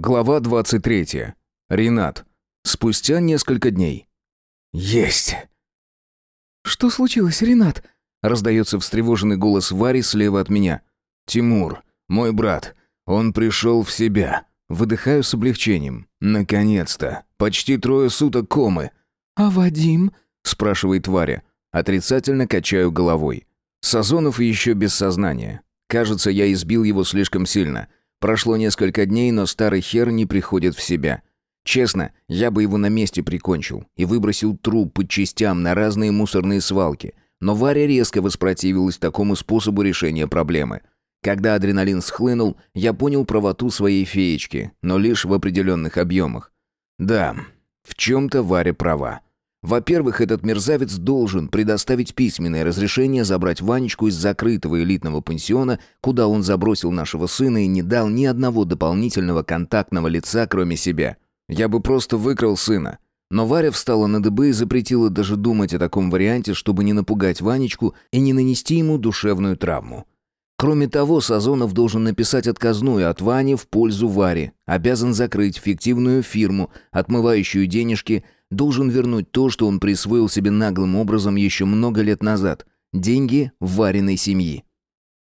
Глава 23. Ренат. Спустя несколько дней. Есть. Что случилось, Ренат? Раздается встревоженный голос Вари слева от меня. Тимур, мой брат, он пришел в себя. Выдыхаю с облегчением. Наконец-то. Почти трое суток комы. А Вадим? спрашивает Варя. Отрицательно качаю головой. Сазонов еще без сознания. Кажется, я избил его слишком сильно. Прошло несколько дней, но старый хер не приходит в себя. Честно, я бы его на месте прикончил и выбросил труп по частям на разные мусорные свалки. Но Варя резко воспротивилась такому способу решения проблемы. Когда адреналин схлынул, я понял правоту своей феечки, но лишь в определенных объемах. Да, в чем-то Варя права. Во-первых, этот мерзавец должен предоставить письменное разрешение забрать Ванечку из закрытого элитного пансиона, куда он забросил нашего сына и не дал ни одного дополнительного контактного лица, кроме себя. Я бы просто выкрал сына. Но Варя встала на дыбы и запретила даже думать о таком варианте, чтобы не напугать Ванечку и не нанести ему душевную травму. Кроме того, Сазонов должен написать отказную от Вани в пользу Вари, обязан закрыть фиктивную фирму, отмывающую денежки – должен вернуть то, что он присвоил себе наглым образом еще много лет назад – деньги Вариной семьи.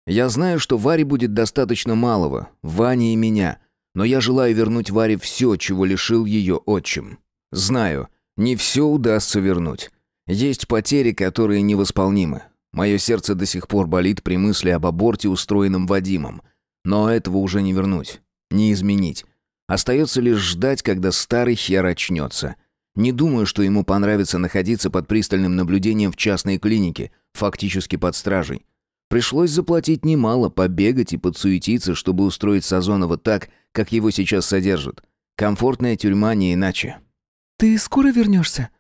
Я знаю, что Варе будет достаточно малого, Ване и меня, но я желаю вернуть Варе все, чего лишил ее отчим. Знаю, не все удастся вернуть. Есть потери, которые невосполнимы. Мое сердце до сих пор болит при мысли об аборте, устроенном Вадимом. Но этого уже не вернуть, не изменить. Остается лишь ждать, когда старый хер очнется – не думаю, что ему понравится находиться под пристальным наблюдением в частной клинике, фактически под стражей. Пришлось заплатить немало, побегать и подсуетиться, чтобы устроить Сазонова так, как его сейчас содержат. Комфортная тюрьма не иначе. «Ты скоро вернешься?»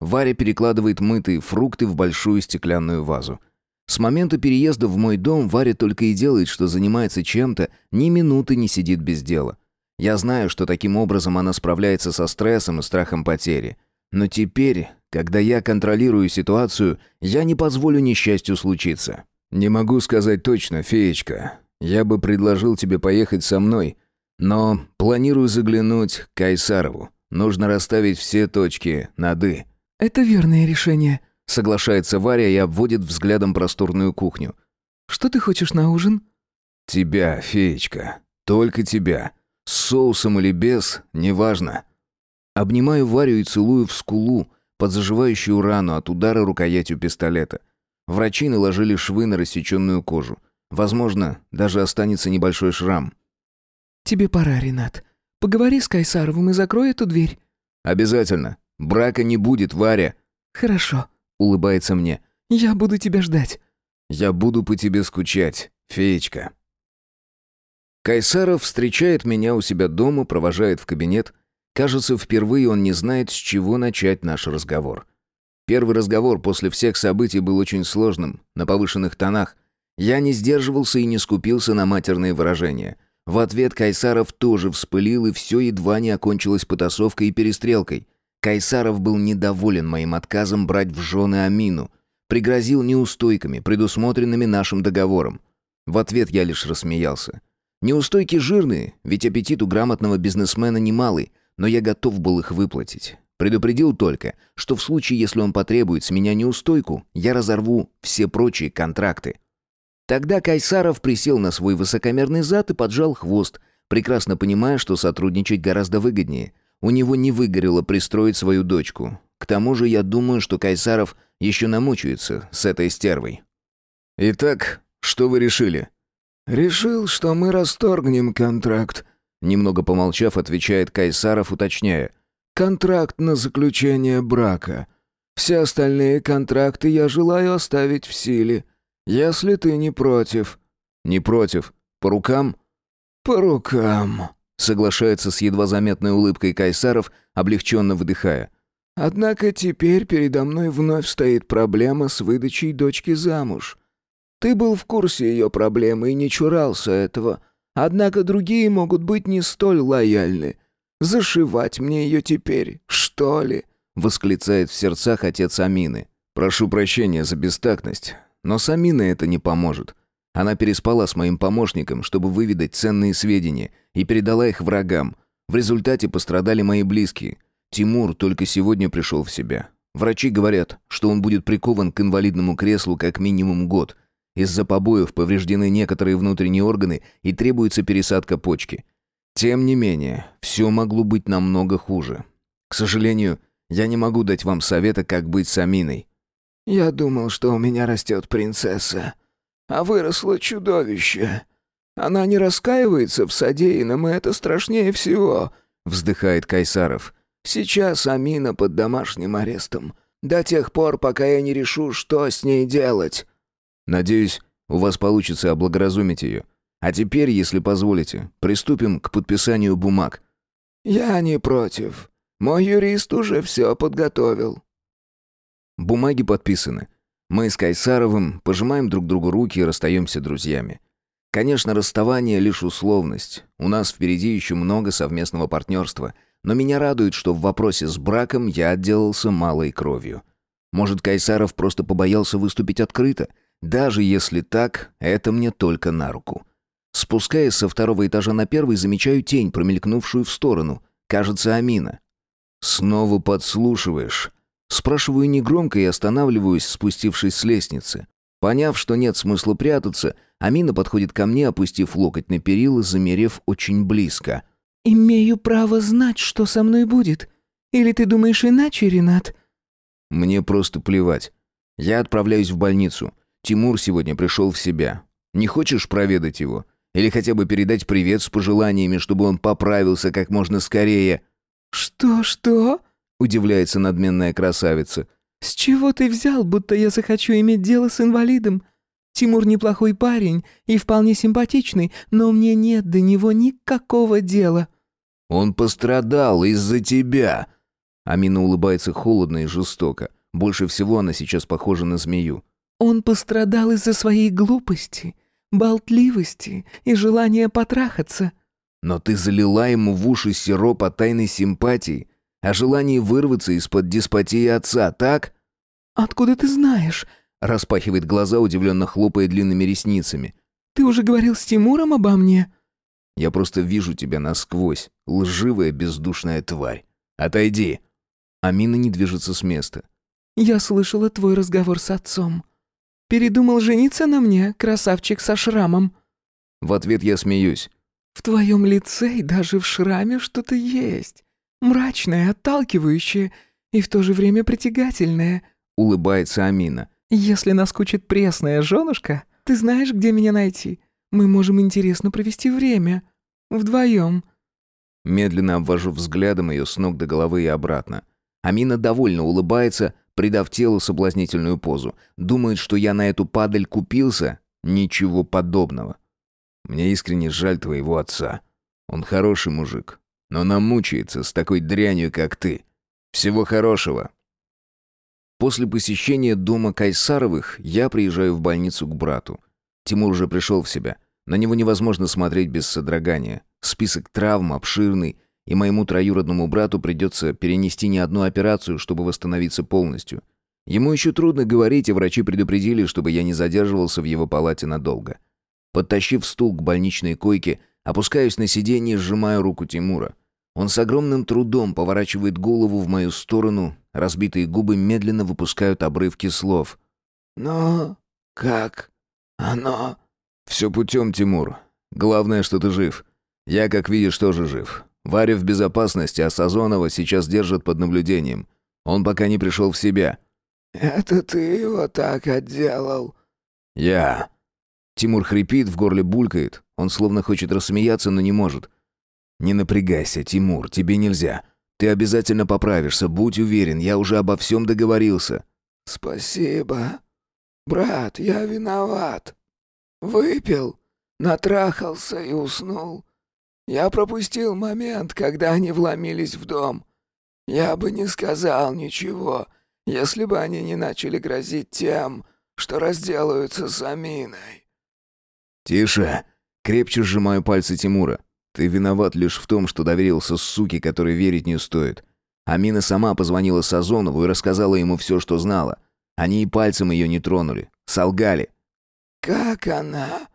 Варя перекладывает мытые фрукты в большую стеклянную вазу. С момента переезда в мой дом Варя только и делает, что занимается чем-то, ни минуты не сидит без дела. Я знаю, что таким образом она справляется со стрессом и страхом потери. Но теперь, когда я контролирую ситуацию, я не позволю несчастью случиться. Не могу сказать точно, феечка. Я бы предложил тебе поехать со мной, но планирую заглянуть к Кайсарову. Нужно расставить все точки над «и». «Это верное решение», — соглашается Варя и обводит взглядом просторную кухню. «Что ты хочешь на ужин?» «Тебя, феечка. Только тебя. С соусом или без, неважно. Обнимаю Варю и целую в скулу, под заживающую рану от удара рукоятью пистолета. Врачи наложили швы на рассеченную кожу. Возможно, даже останется небольшой шрам. «Тебе пора, Ренат. Поговори с Кайсаровым и закрой эту дверь». «Обязательно. Брака не будет, Варя». «Хорошо», — улыбается мне. «Я буду тебя ждать». «Я буду по тебе скучать, феечка». Кайсаров встречает меня у себя дома, провожает в кабинет. Кажется, впервые он не знает, с чего начать наш разговор. Первый разговор после всех событий был очень сложным, на повышенных тонах. Я не сдерживался и не скупился на матерные выражения. В ответ Кайсаров тоже вспылил, и все едва не окончилось потасовкой и перестрелкой. Кайсаров был недоволен моим отказом брать в жены Амину. Пригрозил неустойками, предусмотренными нашим договором. В ответ я лишь рассмеялся. Неустойки жирные, ведь аппетит у грамотного бизнесмена немалый, но я готов был их выплатить. Предупредил только, что в случае, если он потребует с меня неустойку, я разорву все прочие контракты. Тогда Кайсаров присел на свой высокомерный зад и поджал хвост, прекрасно понимая, что сотрудничать гораздо выгоднее. У него не выгорело пристроить свою дочку. К тому же я думаю, что Кайсаров еще намучается с этой стервой. «Итак, что вы решили?» «Решил, что мы расторгнем контракт», — немного помолчав, отвечает Кайсаров, уточняя. «Контракт на заключение брака. Все остальные контракты я желаю оставить в силе, если ты не против». «Не против. По рукам?» «По рукам», — соглашается с едва заметной улыбкой Кайсаров, облегченно выдыхая. «Однако теперь передо мной вновь стоит проблема с выдачей дочки замуж». Ты был в курсе ее проблемы и не чурался этого. Однако другие могут быть не столь лояльны. Зашивать мне ее теперь, что ли?» — восклицает в сердцах отец Амины. «Прошу прощения за бестактность, но с Аминой это не поможет. Она переспала с моим помощником, чтобы выведать ценные сведения, и передала их врагам. В результате пострадали мои близкие. Тимур только сегодня пришел в себя. Врачи говорят, что он будет прикован к инвалидному креслу как минимум год. Из-за побоев повреждены некоторые внутренние органы и требуется пересадка почки. Тем не менее, все могло быть намного хуже. К сожалению, я не могу дать вам совета, как быть с Аминой. «Я думал, что у меня растет принцесса, а выросло чудовище. Она не раскаивается в содеянном, и это страшнее всего», — вздыхает Кайсаров. «Сейчас Амина под домашним арестом. До тех пор, пока я не решу, что с ней делать». «Надеюсь, у вас получится облагоразумить ее. А теперь, если позволите, приступим к подписанию бумаг». «Я не против. Мой юрист уже все подготовил». Бумаги подписаны. Мы с Кайсаровым пожимаем друг другу руки и расстаемся друзьями. Конечно, расставание — лишь условность. У нас впереди еще много совместного партнерства. Но меня радует, что в вопросе с браком я отделался малой кровью. Может, Кайсаров просто побоялся выступить открыто? Даже если так, это мне только на руку. Спускаясь со второго этажа на первый, замечаю тень, промелькнувшую в сторону. Кажется, Амина. «Снова подслушиваешь?» Спрашиваю негромко и останавливаюсь, спустившись с лестницы. Поняв, что нет смысла прятаться, Амина подходит ко мне, опустив локоть на перила, замерев очень близко. «Имею право знать, что со мной будет. Или ты думаешь иначе, Ренат?» «Мне просто плевать. Я отправляюсь в больницу. Тимур сегодня пришел в себя. Не хочешь проведать его? Или хотя бы передать привет с пожеланиями, чтобы он поправился как можно скорее?» «Что-что?» — удивляется надменная красавица. «С чего ты взял, будто я захочу иметь дело с инвалидом? Тимур неплохой парень и вполне симпатичный, но мне нет до него никакого дела». «Он пострадал из-за тебя!» Амина улыбается холодно и жестоко. Больше всего она сейчас похожа на змею. «Он пострадал из-за своей глупости, болтливости и желания потрахаться». «Но ты залила ему в уши сироп о тайной симпатии, о желании вырваться из-под деспотии отца, так?» «Откуда ты знаешь?» Распахивает глаза, удивленно хлопая длинными ресницами. «Ты уже говорил с Тимуром обо мне?» «Я просто вижу тебя насквозь, лживая бездушная тварь. Отойди!» Амина не движется с места. «Я слышала твой разговор с отцом. Передумал жениться на мне, красавчик со шрамом?» В ответ я смеюсь. «В твоем лице и даже в шраме что-то есть. Мрачное, отталкивающее и в то же время притягательное», — улыбается Амина. «Если наскучит пресная женушка, ты знаешь, где меня найти. Мы можем интересно провести время. Вдвоем». Медленно обвожу взглядом ее с ног до головы и обратно. Амина довольно улыбается, придав телу соблазнительную позу. Думает, что я на эту падаль купился? Ничего подобного. Мне искренне жаль твоего отца. Он хороший мужик, но намучается с такой дрянью, как ты. Всего хорошего. После посещения дома Кайсаровых я приезжаю в больницу к брату. Тимур уже пришел в себя. На него невозможно смотреть без содрогания. Список травм обширный, и моему троюродному брату придется перенести не одну операцию, чтобы восстановиться полностью. Ему еще трудно говорить, и врачи предупредили, чтобы я не задерживался в его палате надолго. Подтащив стул к больничной койке, опускаюсь на сиденье сжимаю руку Тимура. Он с огромным трудом поворачивает голову в мою сторону, разбитые губы медленно выпускают обрывки слов. «Но как оно?» «Все путем, Тимур. Главное, что ты жив. Я, как видишь, тоже жив. Варя в безопасности, а Сазонова сейчас держат под наблюдением. Он пока не пришел в себя». «Это ты его так отделал?» «Я». Тимур хрипит, в горле булькает. Он словно хочет рассмеяться, но не может. «Не напрягайся, Тимур, тебе нельзя. Ты обязательно поправишься, будь уверен, я уже обо всем договорился». «Спасибо. Брат, я виноват. Выпил, натрахался и уснул. Я пропустил момент, когда они вломились в дом. Я бы не сказал ничего, если бы они не начали грозить тем, что разделаются с Аминой». «Тише!» — крепче сжимаю пальцы Тимура. Ты виноват лишь в том, что доверился суке, которой верить не стоит. Амина сама позвонила Сазонову и рассказала ему все, что знала. Они и пальцем ее не тронули. Солгали. «Как она?»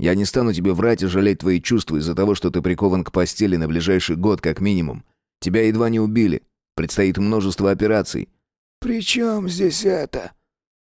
Я не стану тебе врать и жалеть твои чувства из-за того, что ты прикован к постели на ближайший год как минимум. Тебя едва не убили. Предстоит множество операций. «При чем здесь это?»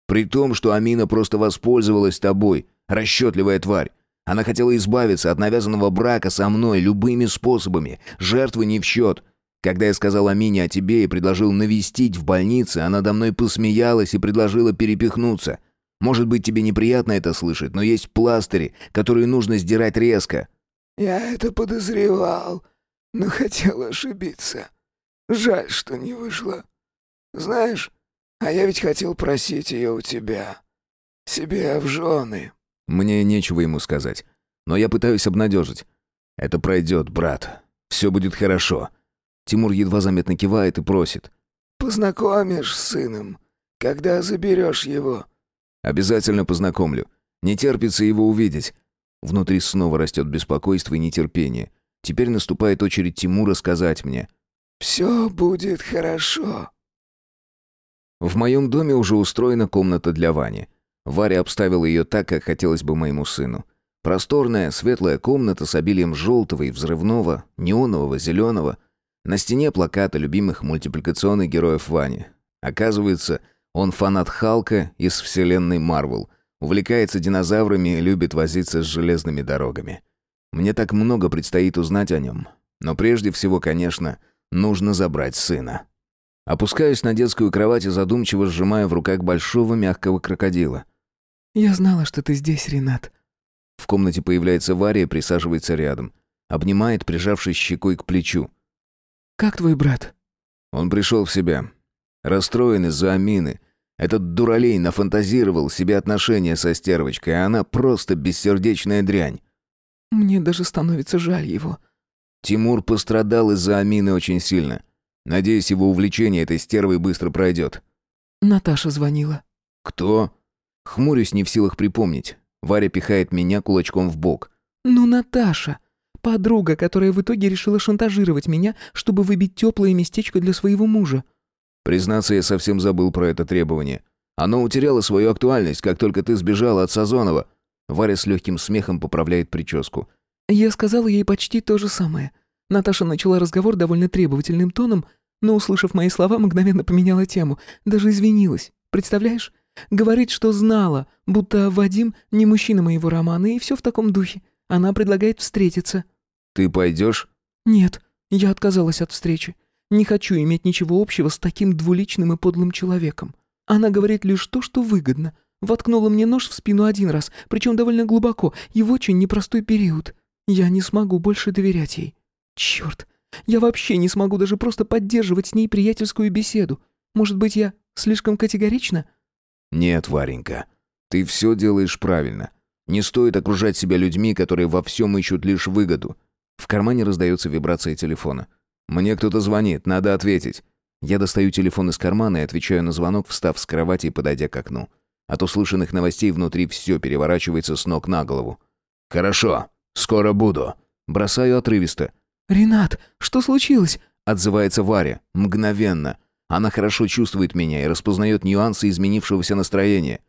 При том, что Амина просто воспользовалась тобой, расчетливая тварь. Она хотела избавиться от навязанного брака со мной любыми способами. Жертвы не в счет. Когда я сказал Амине о тебе и предложил навестить в больнице, она до мной посмеялась и предложила перепихнуться. Может быть, тебе неприятно это слышать, но есть пластыри, которые нужно сдирать резко». «Я это подозревал, но хотел ошибиться. Жаль, что не вышло. Знаешь, а я ведь хотел просить ее у тебя. Себе в жены». Мне нечего ему сказать, но я пытаюсь обнадежить. «Это пройдет, брат. Все будет хорошо». Тимур едва заметно кивает и просит. «Познакомишь с сыном, когда заберешь его». «Обязательно познакомлю. Не терпится его увидеть». Внутри снова растет беспокойство и нетерпение. Теперь наступает очередь Тимура сказать мне. «Все будет хорошо». В моем доме уже устроена комната для Вани. Варя обставила ее так, как хотелось бы моему сыну. Просторная, светлая комната с обилием желтого и взрывного, неонового, зеленого. На стене плакаты любимых мультипликационных героев Вани. Оказывается, он фанат Халка из вселенной Марвел. Увлекается динозаврами и любит возиться с железными дорогами. Мне так много предстоит узнать о нем. Но прежде всего, конечно, нужно забрать сына. Опускаюсь на детскую кровать и задумчиво сжимаю в руках большого мягкого крокодила. «Я знала, что ты здесь, Ренат». В комнате появляется Варя и присаживается рядом. Обнимает, прижавшись щекой к плечу. «Как твой брат?» Он пришел в себя. Расстроен из-за Амины. Этот дуралей нафантазировал себе отношения со стервочкой, а она просто бессердечная дрянь. «Мне даже становится жаль его». Тимур пострадал из-за Амины очень сильно. Надеюсь, его увлечение этой стервой быстро пройдет. Наташа звонила. «Кто?» Хмурюсь, не в силах припомнить. Варя пихает меня кулачком в бок. «Ну, Наташа. Подруга, которая в итоге решила шантажировать меня, чтобы выбить теплое местечко для своего мужа». Признаться, я совсем забыл про это требование. Оно утеряло свою актуальность, как только ты сбежала от Сазонова. Варя с легким смехом поправляет прическу. Я сказала ей почти то же самое. Наташа начала разговор довольно требовательным тоном, но, услышав мои слова, мгновенно поменяла тему. Даже извинилась. Представляешь? Говорит, что знала, будто Вадим не мужчина моего романа, и все в таком духе. Она предлагает встретиться. «Ты пойдешь?» «Нет, я отказалась от встречи. Не хочу иметь ничего общего с таким двуличным и подлым человеком. Она говорит лишь то, что выгодно. Воткнула мне нож в спину один раз, причем довольно глубоко, и в очень непростой период. Я не смогу больше доверять ей. Черт, я вообще не смогу даже просто поддерживать с ней приятельскую беседу. Может быть, я слишком категорична?» «Нет, Варенька, ты все делаешь правильно. Не стоит окружать себя людьми, которые во всем ищут лишь выгоду». В кармане раздается вибрация телефона. «Мне кто-то звонит, надо ответить». Я достаю телефон из кармана и отвечаю на звонок, встав с кровати и подойдя к окну. От услышанных новостей внутри все переворачивается с ног на голову. «Хорошо, скоро буду». Бросаю отрывисто. «Ренат, что случилось?» Отзывается Варя. Мгновенно. Она хорошо чувствует меня и распознает нюансы изменившегося настроения.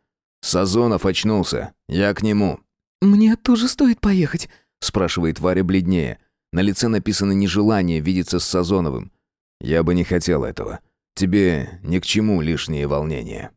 Сазонов очнулся. Я к нему. «Мне тоже стоит поехать?» Спрашивает Варя бледнее. На лице написано нежелание видеться с Сазоновым. «Я бы не хотел этого. Тебе ни к чему лишние волнения».